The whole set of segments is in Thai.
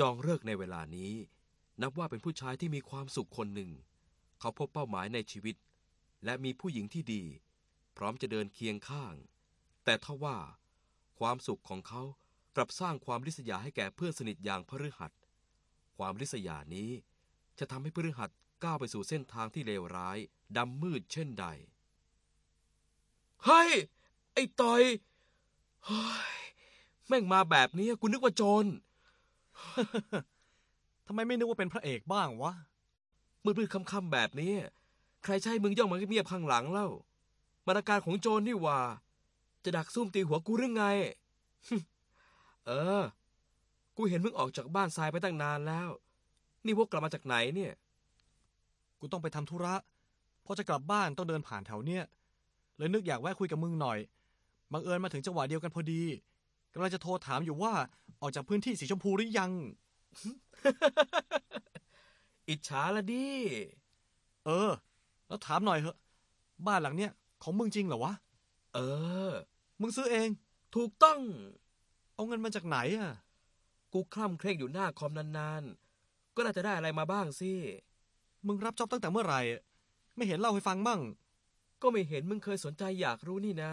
จองเลิกในเวลานี้ นับว่าเป็นผู้ชายที่มีความสุขคนหนึ่ง เขาพบเป้าหมายในชีวิต และมีผู้หญิงที่ดี พร้อมจะเดินเคียงข้าง แต่ทว่า ความสุขของเขากลับสร้างความริษยาให้แก่เพื่อนสนิทอย่างพฤหัส ความริษยานี้จะทำให้พฤหัสก้าวไปสู่เส้นทางที่เลวร้ายดำมืดเช่นใดเฮ้ยไอ้ต่อยเฮ้ยแม่งมาแบบนี้กูนึกว่าโจร ทำไมไม่นึกว่าเป็นพระเอกบ้างวะ มืดๆค่ำๆแบบนี้ ใครใช่มึงย่องมาเงียบๆข้างหลังเล่ามาตรการของโจรนี่หว่า จะดักซุ่มตีหัวกูหรือไง เออ กูเห็นมึงออกจากบ้านทรายไปตั้งนานแล้ว นี่พวกกลับมาจากไหนเนี่ย กูต้องไปทำธุระพอจะกลับบ้านต้องเดินผ่านแถวเนี้ยเลยนึกอยากแวะคุยกับมึงหน่อย บังเอิญมาถึงจังหวะเดียวกันพอดีกำลังจะโทรถามอยู่ว่า ออกจากพื้นที่สีชมพูหรือยัง อิจฉาละดิ เออ แล้วถามหน่อยเหอะ บ้านหลังเนี้ยของมึงจริงเหรอวะ เออ มึงซื้อเอง ถูกต้อง เอาเงินมาจากไหนอะ กูคล่ำเคร่งอยู่หน้าคอมนานๆ ก็น่าจะได้อะไรมาบ้างสิ มึงรับจ็อบตั้งแต่เมื่อไหร่อะไม่เห็นเล่าให้ฟังบ้าง ก็ไม่เห็นมึงเคยสนใจอยากรู้นี่นะ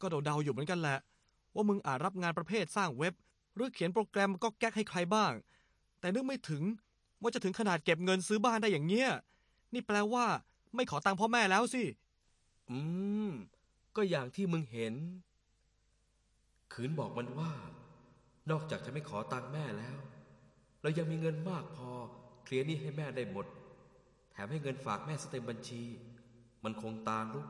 ก็เดาๆอยู่เหมือนกันแหละ ว่ามึงอาจรับงานประเภทสร้างเว็บ หรือเขียนโปรแกรมก็แก๊กให้ใครบ้าง แต่นึกไม่ถึงว่าจะถึงขนาดเก็บเงินซื้อบ้านได้อย่างเงี้ย นี่แปลว่า ไม่ขอตังค์พ่อแม่แล้วสิ อืม ก็อย่างที่มึงเห็น ขืนบอกมันว่า นอกจากจะไม่ขอตังค์แม่แล้ว เรายังมีเงินมากพอ เคลียร์หนี้ให้แม่ได้หมด แถมให้เงินฝากแม่สเต็มบัญชี มันคงตาลุก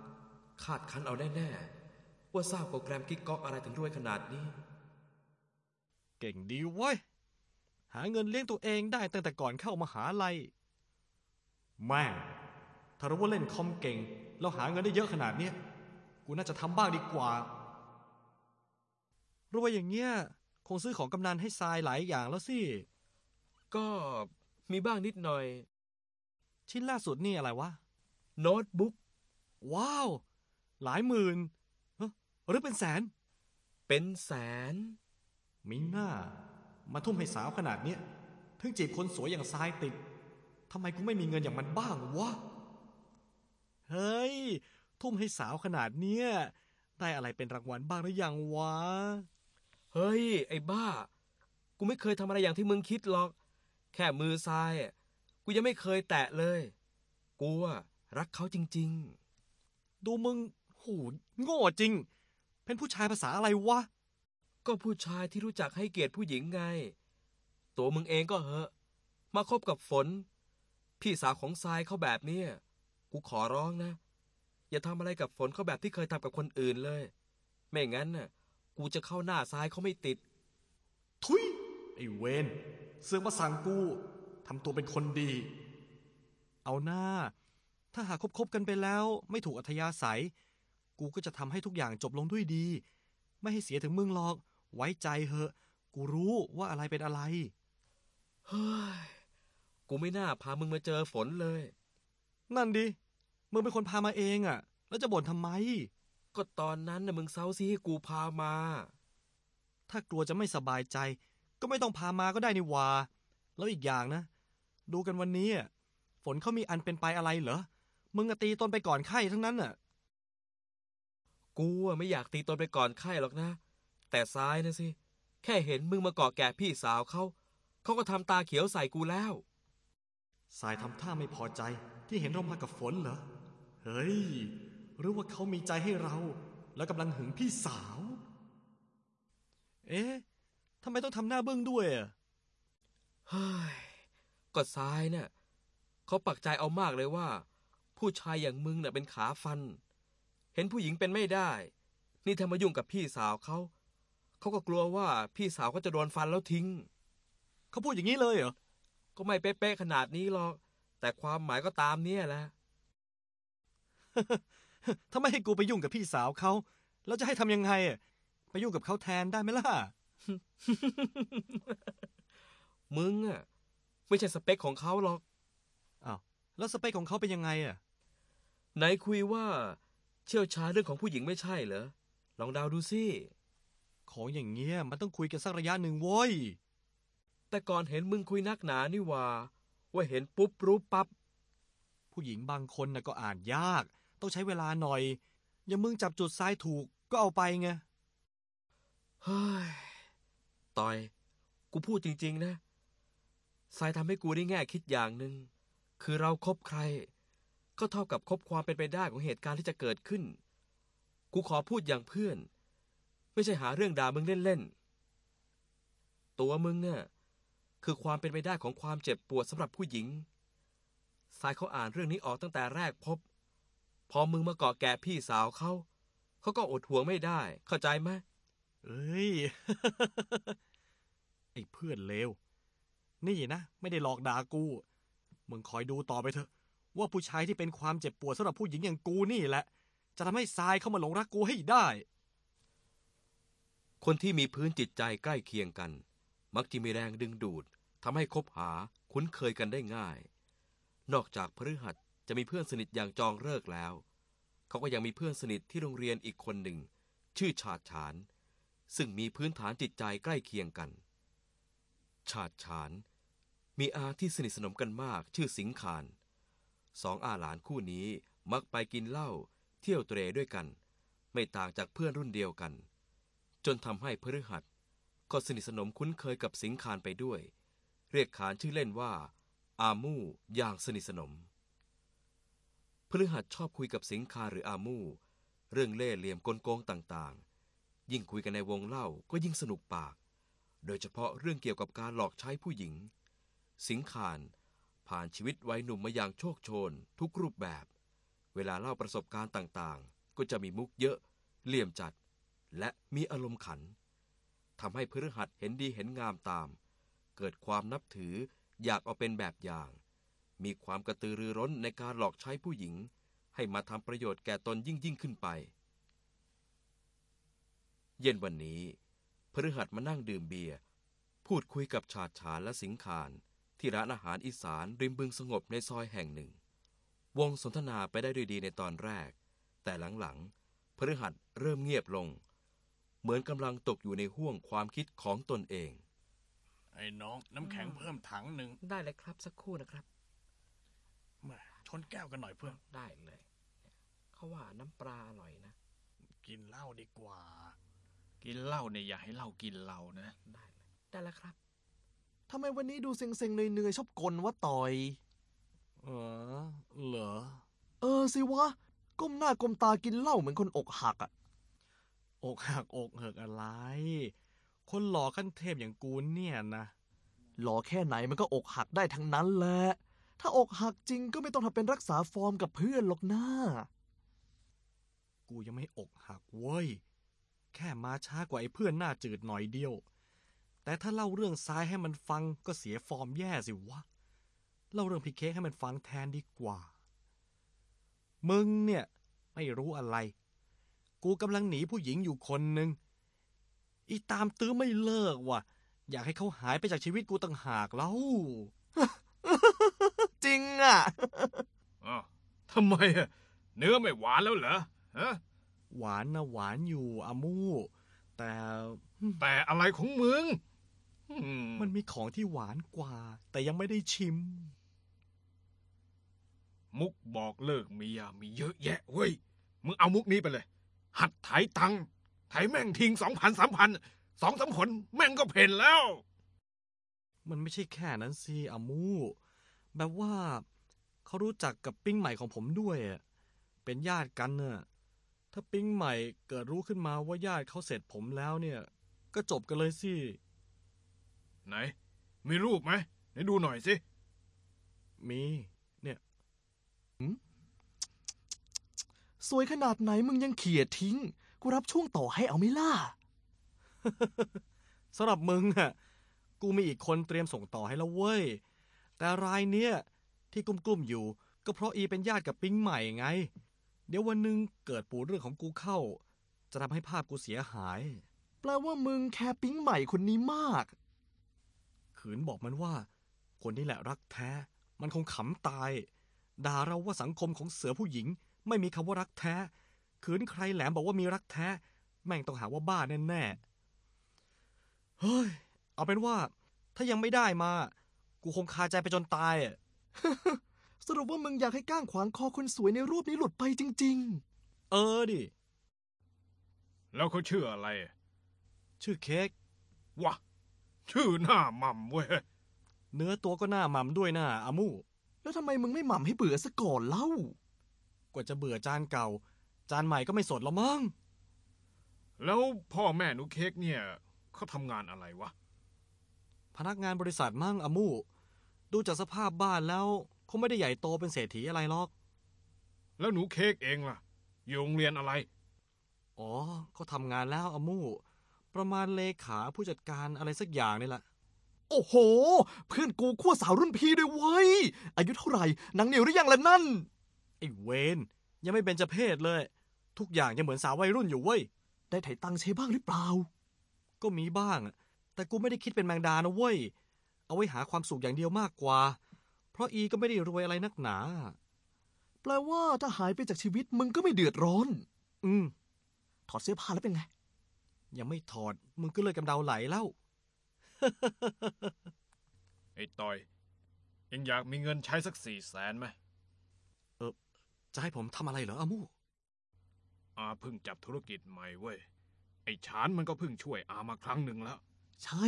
คาดคันเอาแน่ๆว่าสร้างโปรแกรมกิ๊กก๊อกอะไรถึงรวยขนาดนี้ เก่งดีเว้ย หาเงินเลี้ยงตัวเองได้ตั้งแต่ก่อนเข้ามหาลัย แม่งถ้ารู้ว่าเล่นคอมเก่ง แล้วหาเงินได้เยอะขนาดเนี้ย กูน่าจะทำบ้างดีกว่า รู้ว่าอย่างเงี้ย คงซื้อของกำนันให้ทรายหลายอย่างแล้วสิ ก็มีบ้างนิดหน่อย ชิ้นล่าสุดนี่อะไรวะ โน้ตบุ๊ก ว้าว หลายหมื่นเอ้อหรือเป็นแสน เป็นแสน มิน่ามาทุ่มให้สาวขนาดเนี้ยถึงจีบคนสวยอย่างทรายติดทำไมกูไม่มีเงินอย่างมันบ้างวะ เฮ้ย ทุ่มให้สาวขนาดเนี้ยได้อะไรเป็นรางวัลบ้างหรือยังวะ เฮ้ย ไอ้บ้า กูไม่เคยทำอะไรอย่างที่มึงคิดหรอก แค่มือซ้ายอะกูยังไม่เคยแตะเลย กูอะรักเขาจริงดูมึง โห โง่จริง เป็นผู้ชายภาษาอะไรวะๆ ก็ผู้ชายที่รู้จักให้เกียรติผู้หญิงไง ตัวมึงเองก็เหอะ มาคบกับฝน พี่สาวของทรายเขาแบบเนี้ยกูขอร้องนะ อย่าทำอะไรกับฝนเขาแบบที่เคยทำกับคนอื่นเลย ไม่งั้นน่ะ กูจะเข้าหน้าทรายเขาไม่ติด ทุยไอ้เวนเสือกมาสั่งกูทำตัวเป็นคนดี เอาหน้า ถ้าหากคบๆกันไปแล้ว ไม่ถูกอัธยาศัย กูก็จะทำให้ทุกอย่างจบลงด้วยดี ไม่ให้เสียถึงมึงหรอก ไว้ใจเหอะ กูรู้ว่าอะไรเป็นอะไร เฮ้ย กูไม่น่าพามึงมาเจอฝนเลย นั่นดิ มึงเป็นคนพามาเองอะ่ะ แล้วจะบ่นทำไม ก็ตอนนั้นน่ะมึงเซาซีให้กูพามา ถ้ากลัวจะไม่สบายใจ ก็ไม่ต้องพามาก็ได้นี่หวา แล้วอีกอย่างนะ ดูกันวันนี้อะฝนเขามีอันเป็นไปอะไรเหรอ มึงอะตีตนไปก่อนไข้ทั้งนั้นน่ะ กูอะไม่อยากตีตนไปก่อนไข้หรอกนะ แต่ซ้ายนะสิ แค่เห็นมึงมาเกาะแก่พี่สาวเขา เขาก็ทำตาเขียวใส่กูแล้ว สายทำท่าไม่พอใจที่เห็นเรามากับฝนเหรอ เฮ้ย หรือว่าเขามีใจให้เรา แล้วกำลังหึงพี่สาว เอ๊ะทำไมต้องทำหน้าบึ้งด้วยอะเฮ้ยก็ซ้ายเนี่ยเขาปักใจเอามากเลยว่า ผู้ชายอย่างมึงเน่ะเป็นขาฟัน เห็นผู้หญิงเป็นไม่ได้ นี่ถ้ามายุ่งกับพี่สาวเขา เขาก็กลัวว่าพี่สาวก็จะโดนฟันแล้วทิ้ง เขาพูดอย่างนี้เลยเหรอ ก็ไม่เป๊ะๆขนาดนี้หรอก แต่ความหมายก็ตามเนี่ยแหละ ถ้าไม่ให้กูไปยุ่งกับพี่สาวเขา แล้วจะให้ทำยังไงอะไปยุ่งกับเขาแทนได้ไหมล่ะ มึงอะไม่ใช่สเปคของเขาหรอก อ้าว แล้วสเปคของเขาเป็นยังไงอะไหนคุยว่าเชี่ยวชาญเรื่องของผู้หญิงไม่ใช่เหรอ ลองเดาดูสิ ของอย่างเงี้ยมันต้องคุยกันสักระยะหนึ่งโว้ย แต่ก่อนเห็นมึงคุยนักหนานี่หว่า ว่าเห็นปุ๊บรู้ปับ๊บผู้หญิงบางคนน่ะก็อ่านยาก ต้องใช้เวลาหน่อย อย่างมึงจับจุดทรายถูกก็เอาไปไงเฮ้ยต่อย กูพูดจริง ๆ นะสายทำให้กูได้แง่คิดอย่างหนึ่งคือเราครบใคร ก็เท่ากับคบความเป็นไปได้ของเหตุการณ์ที่จะเกิดขึ้น กูขอพูดอย่างเพื่อน ไม่ใช่หาเรื่องด่ามึงเล่นๆ ตัวมึงน่ะคือความเป็นไปได้ของความเจ็บปวดสำหรับผู้หญิง สายเขาอ่านเรื่องนี้ออกตั้งแต่แรกพบ พอมึงมาเกาะแก่พี่สาวเขา เขาก็อดห่วงไม่ได้ เข้าใจไหมเอ้ย ไอ้เพื่อนเลว นี่นะ ไม่ได้หลอกด่ากู มึงคอยดูต่อไปเถอะ ว่าผู้ชายที่เป็นความเจ็บปวดสำหรับผู้หญิงอย่างกูนี่แหละ จะทำให้ทรายเข้ามาหลงรักกูให้ได้ คนที่มีพื้นจิตใจใกล้เคียงกัน มักจะมีแรงดึงดูดทำให้คบหาคุ้นเคยกันได้ง่าย นอกจากพฤหัสจะมีเพื่อนสนิทอย่างจองเลิกแล้ว เขาก็ยังมีเพื่อนสนิทที่โรงเรียนอีกคนหนึ่ง ชื่อชาติฉาน ซึ่งมีพื้นฐานจิตใจใกล้เคียงกัน ชาติฉาน มีอาที่สนิทสนมกันมากชื่อสิงคานสองอาหลานคู่นี้มักไปกินเหล้าเที่ยวเตรด้วยกัน ไม่ต่างจากเพื่อนรุ่นเดียวกัน จนทำให้พฤหัสก็สนิทสนมคุ้นเคยกับสิงคานไปด้วย เรียกขานชื่อเล่นว่า อามู่อย่างสนิทสนม พฤหัสชอบคุยกับสิงคานหรืออามู่เรื่องเล่เหลี่ยมกลโกงต่างๆ ยิ่งคุยกันในวงเล่าก็ยิ่งสนุกปาก โดยเฉพาะเรื่องเกี่ยวกับการหลอกใช้ผู้หญิง สิงคานผ่านชีวิตวัยหนุ่มมาอย่างโชคโชน ทุกรูปแบบ เวลาเล่าประสบการณ์ต่างๆ ก็จะมีมุกเยอะ เหลี่ยมจัด และมีอารมณ์ขันทำให้พฤหัสเห็นดีเห็นงามตาม เกิดความนับถืออยากเอาเป็นแบบอย่าง มีความกระตือรือร้นในการหลอกใช้ผู้หญิง ให้มาทำประโยชน์แก่ตนยิ่งยิ่งขึ้นไป เย็นวันนี้พฤหัสมานั่งดื่มเบียร์พูดคุยกับชาติฉานและสิงคานที่ร้านอาหารอีสานริมบึงสงบในซอยแห่งหนึ่ง วงสนทนาไปได้ด้วยดีในตอนแรก แต่หลังๆพฤหัสเริ่มเงียบลง เหมือนกำลังตกอยู่ในห่วงความคิดของตนเอง ไอ้น้องน้ำแข็งเพิ่มถังหนึ่งได้เลยครับสักครู่นะครับแหม่ชนแก้วกันหน่อยเพื่อน ได้เลย เขาว่าน้ำปลาอร่อยนะ กินเหล้าดีกว่า กินเหล้าเนี่ยอย่าให้เหล้ากินเรานะ ได้เลยได้แล้วครับทำไมวันนี้ดูเซ็งๆเหนื่อยๆชอบกลว่าต่อย เออ เหรอ เออสิวะ ก้มหน้าก้มตากินเหล้าเหมือนคนอกหักอะ อกหักอกเหิกอะไร คนหล่อขั้นเทพอย่างกูเนี่ยนะ หล่อแค่ไหนมันก็อกหักได้ทั้งนั้นแหละ ถ้าอกหักจริงก็ไม่ต้องทำเป็นรักษาฟอร์มกับเพื่อนหรอกนะกูยังไม่อกหักเว้ย แค่มาช้ากว่าไอ้เพื่อนหน้าจืดหน่อยเดียว แต่ถ้าเล่าเรื่องซ้ายให้มันฟังก็เสียฟอร์มแย่สิวะ เล่าเรื่องพี่เค้กให้มันฟังแทนดีกว่า มึงเนี่ยไม่รู้อะไร กูกำลังหนีผู้หญิงอยู่คนหนึ่งอีตามตื้อไม่เลิกว่ะ อยากให้เขาหายไปจากชีวิตกูต่างหากแล้ว จริงอะอ้าวทำไมอะเนื้อไม่หวานแล้วเหรอฮะหวานนะหวานอยู่อามู แต่แต่อะไรของมึงอืมมันมีของที่หวานกว่า แต่ยังไม่ได้ชิม มุกบอกเลิกเมียมีเยอะแยะเว้ย มึงเอามุกนี้ไปเลย หัดไถตังค์ไถแม่งทิ้งสองพันสามพันสองสามผลแม่งก็เพ่นแล้ว มันไม่ใช่แค่นั้นสิอามู แบบว่าเขารู้จักกับปิ้งใหม่ของผมด้วยอะเป็นญาติกันน่ะถ้าปิ้งใหม่เกิดรู้ขึ้นมาว่าญาติเขาเสร็จผมแล้วเนี่ย ก็จบกันเลยสิไหน มีรูปไหมไหนดูหน่อยสิ มี เนี่ย สวยขนาดไหนมึงยังเขี่ยทิ้ง กูรับช่วงต่อให้เอาไหม่ล่ะ สำหรับมึงอะกูมีอีกคนเตรียมส่งต่อให้แล้วเว้ย แต่รายเนี้ยที่กลุ้มๆอยู่ ก็เพราะอีเป็นญาติกับปิ้งใหม่ไง เดี๋ยววันหนึ่งเกิดปูเรื่องของกูเข้า จะทำให้ภาพกูเสียหาย แปลว่ามึงแคร์ปิ๊งใหม่คนนี้มาก ขืนบอกมันว่า คนนี้แหละรักแท้ มันคงขำตาย ด่าเราว่าสังคมของเสือผู้หญิง ไม่มีคำว่ารักแท้ ขืนใครแหลมบอกว่ามีรักแท้ แม่งต้องหาว่าบ้าแน่ๆ เฮ้ย เอาเป็นว่า ถ้ายังไม่ได้มา กูคงคาใจไปจนตายอะสรุปว่ามึงอยากให้ก้างขวางคอคนสวยในรูปนี้หลุดไปจริง เออดิ แล้วเขาชื่ออะไรชื่อเค้ก วะชื่อหน้าหม่ำเว้ย เนื้อตัวก็หน้าหม่ำด้วยหน้าอามู ๆ แล้วทำไมมึงไม่หม่ำให้เบื่อซะก่อนเล่าก ว่าจะเบื่อจานเก่า จานใหม่ก็ไม่สดแล้วมั้ง แล้วพ่อแม่หนูเค้กเนี่ยเขาทำงานอะไรวะ พนักงานบริษัทมั่งอามูดูจากสภาพบ้านแล้วคงไม่ได้ใหญ่โตเป็นเศรษฐีอะไรหรอก แล้วหนูเค้กเองล่ะ อยู่โรงเรียนอะไร อ๋อเขาทำงานแล้วอามูประมาณเลขาผู้จัดการอะไรสักอย่างนี่แหละ โอ้โห เพื่อนกูขั้วสาวรุ่นพี่ด้วยเว้ย อายุเท่าไหร่นางเหนียวหรือยังล่ะนั่น ไอ้เวนยังไม่เป็นจะเพศเลย ทุกอย่างยังเหมือนสาววัยรุ่นอยู่เว้ย ได้ไถ่ตังค์เชบ้างหรือเปล่า ก็มีบ้างอะแต่กูไม่ได้คิดเป็นแมงดานะเว้ย เอาไว้หาความสุขอย่างเดียวมากกว่า เพราะอีก็ไม่ได้รวยอะไรนักหนา แปลว่าถ้าหายไปจากชีวิตมึงก็ไม่เดือดร้อน อืม ถอดเสื้อผ้าแล้วเป็นไง ยังไม่ถอด มึงก็เลยกำเดาไหลแล้ว ไอ้ต่อย เองอยากมีเงินใช้สักสี่แสนไหม จะให้ผมทำอะไรเหรออามูอาเพิ่งจับธุรกิจใหม่เว้ย ไอ้ฉานมันก็เพิ่งช่วยอามาครั้งหนึ่งแล้ว ใช่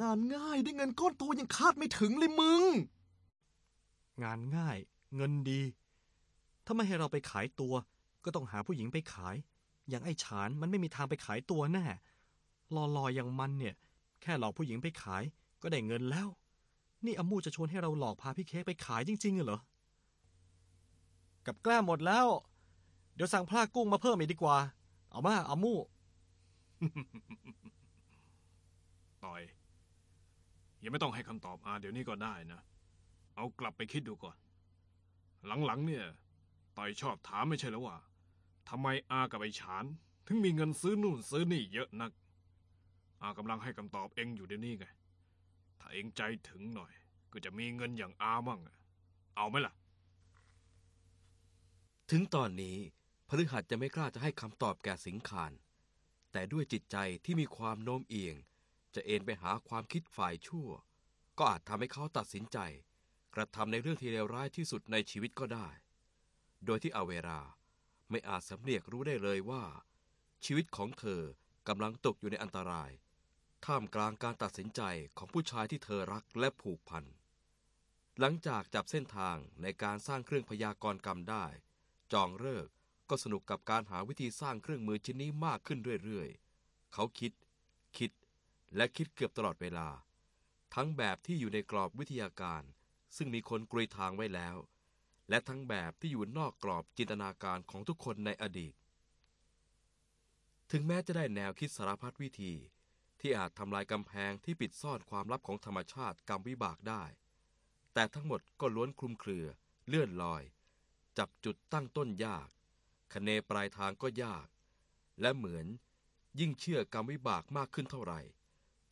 งานง่ายได้เงินก้อนโตยังคาดไม่ถึงเลยมึง งานง่าย เงินดี ถ้าไม่ให้เราไปขายตัว ก็ต้องหาผู้หญิงไปขาย อย่างไอ้ฉานมันไม่มีทางไปขายตัวแน่รอๆอย่างมันเนี่ย แค่หลอกผู้หญิงไปขายก็ได้เงินแล้ว นี่อามูจะชวนให้เราหลอกพาพี่เค้กไปขายจริงๆเหรอ กับแกล้มหมดแล้ว เดี๋ยวสั่งพลากุ้งมาเพิ่มอีกดีกว่า เอามาเอามูต่อย ยังไม่ต้องให้คำตอบอาเดี๋ยวนี้ก็ได้นะ เอากลับไปคิดดูก่อน หลังๆเนี่ย ต่อยชอบถามไม่ใช่แล้วว่าทำไมอากับไอ้ฉาน ถึงมีเงินซื้อนู่นซื้อนี่เยอะนัก อากำลังให้คำตอบเองอยู่เดี๋ยวนี้ไง ถ้าเองใจถึงหน่อย ก็จะมีเงินอย่างอามั่งอะเอาไหมล่ะ ถึงตอนนี้พฤหัสจะไม่กล้าจะให้คำตอบแก่สิงคาน แต่ด้วยจิตใจที่มีความโน้มเอียง จะเอ็นไปหาความคิดฝ่ายชั่ว ก็อาจทำให้เขาตัดสินใจ กระทำในเรื่องที่เลวร้ายที่สุดในชีวิตก็ได้ โดยที่อาเวราไม่อาจสำเนียกรู้ได้เลยว่า ชีวิตของเธอกำลังตกอยู่ในอันตราย ท่ามกลางการตัดสินใจของผู้ชายที่เธอรักและผูกพัน หลังจากจับเส้นทางในการสร้างเครื่องพยากรณ์กรรมได้ จองเลิกก็สนุกกับการหาวิธีสร้างเครื่องมือชิ้นนี้มากขึ้นเรื่อยๆ เขาคิด คิด และคิดเกือบตลอดเวลา ทั้งแบบที่อยู่ในกรอบวิทยาการ ซึ่งมีคนกรุยทางไว้แล้ว และทั้งแบบที่อยู่นอกกรอบจินตนาการของทุกคนในอดีต ถึงแม้จะได้แนวคิดสารพัดวิธี ที่อาจทำลายกำแพงที่ปิดซ่อนความลับของธรรมชาติกรรมวิบากได้ แต่ทั้งหมดก็ล้วนคลุมเครือ เลื่อนลอย จับจุดตั้งต้นยาก คะเนปลายทางก็ยาก และเหมือนยิ่งเชื่อกรรมวิบากมากขึ้นเท่าไหร่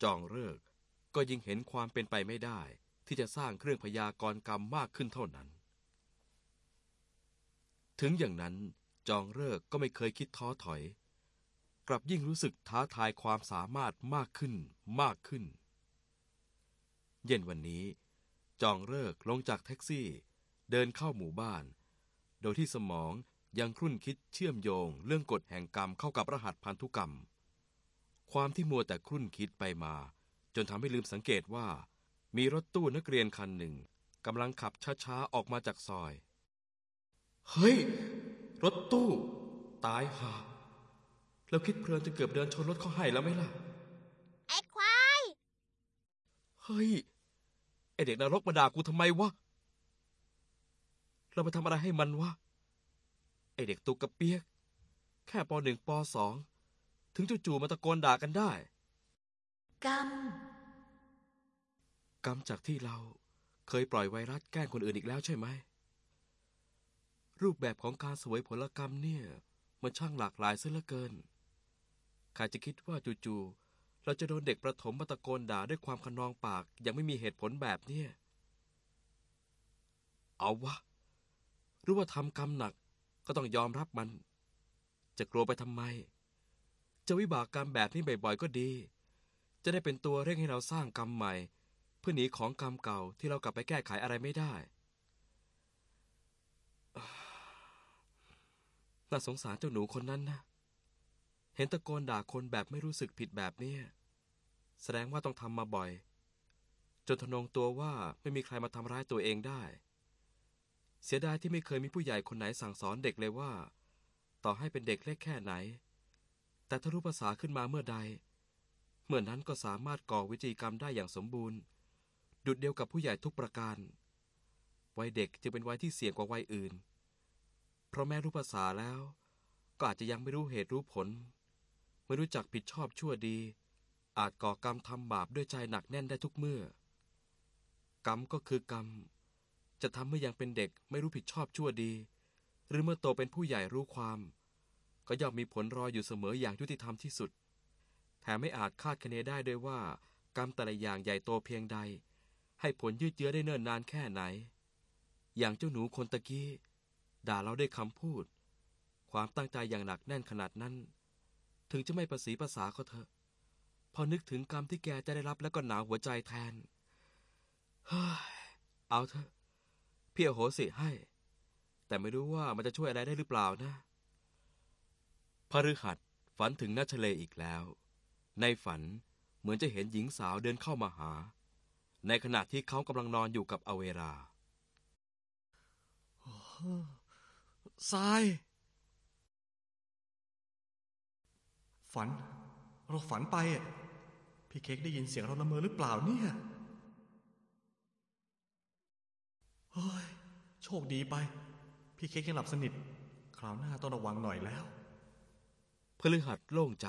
จองเลิกก็ยิ่งเห็นความเป็นไปไม่ได้ ที่จะสร้างเครื่องพยากรณ์กรรมมากขึ้นเท่านั้น ถึงอย่างนั้นจองเลิกก็ไม่เคยคิดท้อถอย กลับยิ่งรู้สึกท้าทายความสามารถมากขึ้นมากขึ้น เย็นวันนี้ จองเลิกลงจากแท็กซี่ เดินเข้าหมู่บ้าน โดยที่สมองยังครุ่นคิดเชื่อมโยงเรื่องกฎแห่งกรรมเข้ากับรหัสพันธุกรรม ความที่มัวแต่ครุ่นคิดไปมา จนทำให้ลืมสังเกตว่า มีรถตู้นักเรียนคันหนึ่งกำลังขับช้าๆ ออกมาจากซอย เฮ้ย รถตู้ ตายห่าแล้วคิดเพลินจนเกือบเดินชนรถเขาให้แล้วไหมล่ะ ไอ้ควาย เฮ้ย ไอเด็กนรกมาด่ากูทำไมวะ เราไปทำอะไรให้มันวะ ไอเด็กตุกกระเปียก แค่ปหนึ่งปสอง ถึงจู่ๆมาตะโกนด่ากันได้ กรรม กรรมจากที่เราเคยปล่อยไวรัสแกล้งคนอื่นอีกแล้วใช่ไหม รูปแบบของการสวยผลกรรมเนี่ย มันช่างหลากหลายซะเหลือเกิน ใครจะคิดว่าจู่ๆเราจะโดนเด็กประถมมาตะโกนด่าด้วยความขนองปากยังไม่มีเหตุผลแบบเนี้ยเอาวะห รือว่าทำกรรมหนักก็ต้องยอมรับมัน จะกลัวไปทำไม จะวิบากกรรมแบบนี้บ่อยๆก็ดี จะได้เป็นตัวเร่งให้เราสร้างกรรมใหม่ เพื่อหนีของกรรมเก่าที่เรากลับไปแก้ไขอะไรไม่ได้ น่าสงสารเจ้าหนูคนนั้นนะ เห็นตะโกนด่าคนแบบไม่รู้สึกผิดแบบนี้แสดงว่าต้องทำมาบ่อย จนทนงตัวว่าไม่มีใครมาทำร้ายตัวเองได้ เสียดายที่ไม่เคยมีผู้ใหญ่คนไหนสั่งสอนเด็กเลยว่า ต่อให้เป็นเด็กเล็กแค่ไหน แต่ถ้ารู้ภาษาขึ้นมาเมื่อใด เมื่อนั้นก็สามารถก่อวิจีกรรมได้อย่างสมบูรณ์ ดุดเดียวกับผู้ใหญ่ทุกประการ วัยเด็กจึงเป็นวัยที่เสี่ยงกว่าวัยอื่น เพราะแม้รู้ภาษาแล้วก็อาจจะยังไม่รู้เหตุรู้ผล ไม่รู้จักผิดชอบชั่วดี อาจก่อกรรมทำบาปด้วยใจหนักแน่นได้ทุกเมื่อ กรรมก็คือกรรม จะทำเมื่อยังเป็นเด็กไม่รู้ผิดชอบชั่วดี หรือเมื่อโตเป็นผู้ใหญ่รู้ความ ก็ย่อมมีผลรออยู่เสมออย่างยุติธรรมที่สุด แถมไม่อาจคาดคะเนได้ด้วยว่า กรรมแต่ละอย่างใหญ่โตเพียงใด ให้ผลยืดเยื้อได้เนิ่นนานแค่ไหน อย่างเจ้าหนูคนตะกี้ ด่าเราด้วยคำพูด ความตั้งใจอย่างหนักแน่นขนาดนั้น ถึงจะไม่ประสีภาษาก็เถอะ พอนึกถึงกรรมที่แกจะได้รับแล้วก็หนาวหัวใจแทนเฮ้ยเอาเถอะ พี่อโหสิให้ แต่ไม่รู้ว่ามันจะช่วยอะไรได้หรือเปล่านะพฤหัสฝันถึงนัชเลอีกแล้ว ในฝันเหมือนจะเห็นหญิงสาวเดินเข้ามาหา ในขณะที่เขากำลังนอนอยู่กับอเวราทราย ฝัน เราฝันไปอะพี่เค้กได้ยินเสียงเราละเมอหรือเปล่าเนี่ย เฮ้ย โชคดีไป พี่เค้กยังหลับสนิท คราวหน้าต้องระวังหน่อยแล้ว พฤหัสโล่งใจ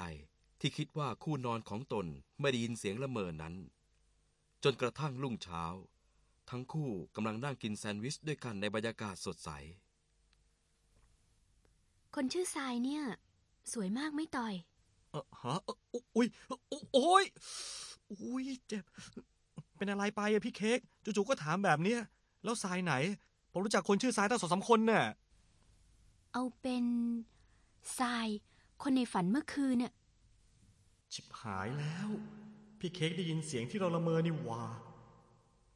ที่คิดว่าคู่นอนของตนไม่ได้ยินเสียงละเมอนั้น จนกระทั่งรุ่งเช้า ทั้งคู่กำลังนั่งกินแซนด์วิชด้วยกันในบรรยากาศสดใส คนชื่อทรายเนี่ย สวยมากไม่ต่อยเออฮะเอ่ออุ๊อุ้ยอุ๊โอ้ยอุ้ยเจ็บ เป็นอะไรไปอะพี่เค้กจู่ๆก็ถามแบบเนี้ย แล้วทรายไหน ผมรู้จักคนชื่อทรายตั้งสองสามคนน่ะ เอาเป็นทราย คนในฝันเมื่อคืนเนี่ยชิบหายแล้ว พี่เค้กได้ยินเสียงที่เราละเมอนี่หว่า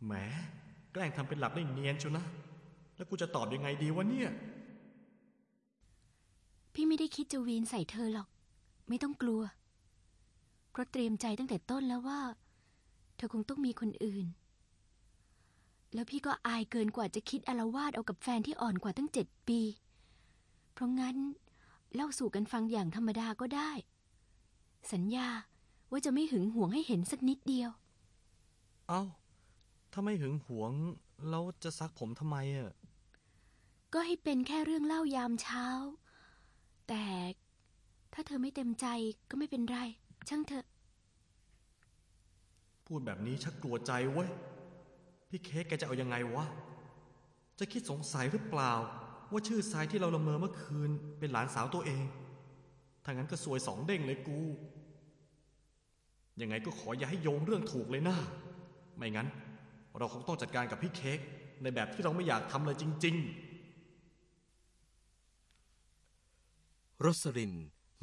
แหม แกล้งทำเป็นหลับได้เนียนชัวนะ แล้วกูจะตอบยังไงดีวะเนี่ย พี่ไม่ได้คิดจะวีนใส่เธอหรอก ไม่ต้องกลัว เพราะเตรียมใจตั้งแต่ต้นแล้วว่า เธอคงต้องมีคนอื่น แล้วพี่ก็อายเกินกว่าจะคิดอาละวาดเอากับแฟนที่อ่อนกว่าตั้งเจ็ดปี เพราะงั้น เล่าสู่กันฟังอย่างธรรมดาก็ได้ สัญญาว่าจะไม่หึงหวงให้เห็นสักนิดเดียว เอ้า ถ้าไม่หึงหวง แล้วจะซักผมทำไมอะก็ให้เป็นแค่เรื่องเล่ายามเช้า แต่ถ้าเธอไม่เต็มใจก็ไม่เป็นไร ช่างเถอะ พูดแบบนี้ชักกลัวใจเว้ย พี่เค้กแกจะเอายังไงวะ จะคิดสงสัยหรือเปล่า ว่าชื่อทรายที่เราละเมอเมื่อคืนเป็นหลานสาวตัวเองถ้างั้นก็ซวยสองเด้งเลยกู ยังไงก็ขออย่าให้โยงเรื่องถูกเลยนะ ไม่งั้น เราคงต้องจัดการกับพี่เค้กในแบบที่เราไม่อยากทำเลยจริง ๆ รสลิน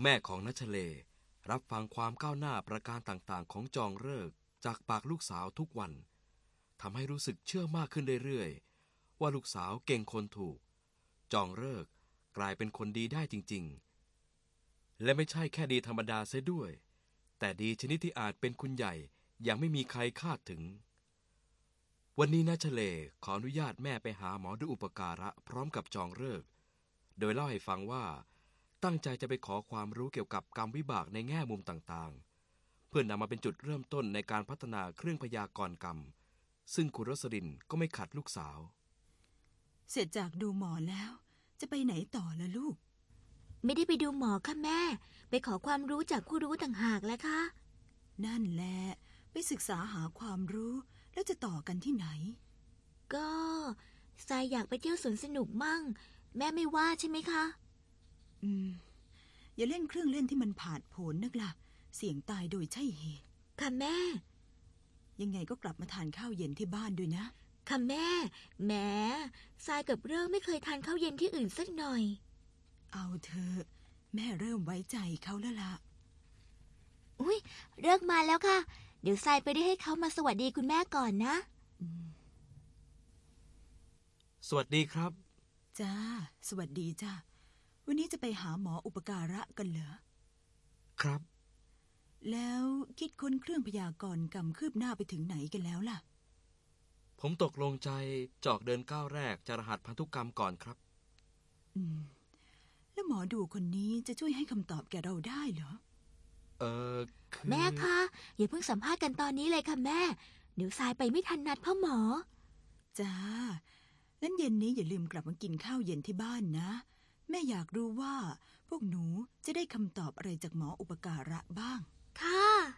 แม่ของนัชเล รับฟังความก้าวหน้าประการต่างๆ ของจองเลิกจากปากลูกสาวทุกวัน ทำให้รู้สึกเชื่อมากขึ้นเรื่อยๆ ว่าลูกสาวเก่งคนถูก จองเลิกกลายเป็นคนดีได้จริงๆ และไม่ใช่แค่ดีธรรมดาเสียด้วย แต่ดีชนิดที่อาจเป็นคุณใหญ่อย่างไม่มีใครคาดถึง วันนี้นัชเลขออนุญาตแม่ไปหาหมอดูอุปการะพร้อมกับจองเลิกโดยเล่าให้ฟังว่า ตั้งใจจะไปขอความรู้เกี่ยวกับกรรมวิบากในแง่มุมต่างๆ เพื่อนนำมาเป็นจุดเริ่มต้นในการพัฒนาเครื่องพยากรณ์กรรม ซึ่งคุณรสลินก็ไม่ขัดลูกสาว เสร็จจากดูหมอแล้ว จะไปไหนต่อละลูก ไม่ได้ไปดูหมอค่ะแม่ ไปขอความรู้จากผู้รู้ต่างหากแล้วค่ะ นั่นแหละ ไปศึกษาหาความรู้ แล้วจะต่อกันที่ไหน ก็ทรายอยากไปเที่ยวสวนสนุกมั่ง แม่ไม่ว่าใช่ไหมคะ อืม อย่าเล่นเครื่องเล่นที่มันผาดโผนนักละ่ะ เสี่ยงตายโดยใช่เหตุ ค่ะแม่ ยังไงก็กลับมาทานข้าวเย็นที่บ้านด้วยนะ ค่ะแม่ แหมทรายกับเรื่องไม่เคยทานข้าวเย็นที่อื่นสักหน่อย เอาเถอะแม่เริ่มไว้ใจเขาแล้วล่ะอุ้ยเลิกมาแล้วค่ะ เดี๋ยวทรายไปได้ให้เขามาสวัสดีคุณแม่ก่อนนะ สวัสดีครับ จ้า สวัสดีจ้า วันนี้จะไปหาหมออุปการะกันเหรอ ครับ แล้วคิดค้นเครื่องพยากรณ์กรรมคืบหน้าไปถึงไหนกันแล้วล่ะ ผมตกลงใจจอกเดินก้าวแรกจะรหัสพันธุกรรมก่อนครับ อืม แล้วหมอดูคนนี้จะช่วยให้คำตอบแก่เราได้เหรอ เออคือแม่คะอย่าเพิ่งสัมภาษณ์กันตอนนี้เลยค่ะแม่ เดี๋ยวทรายไปไม่ทันนัดพ่อหมอ จ้างั้นเย็นนี้อย่าลืมกลับมากินข้าวเย็นที่บ้านนะ แม่อยากรู้ว่า พวกหนูจะได้คำตอบอะไรจากหมออุปการะบ้าง 啊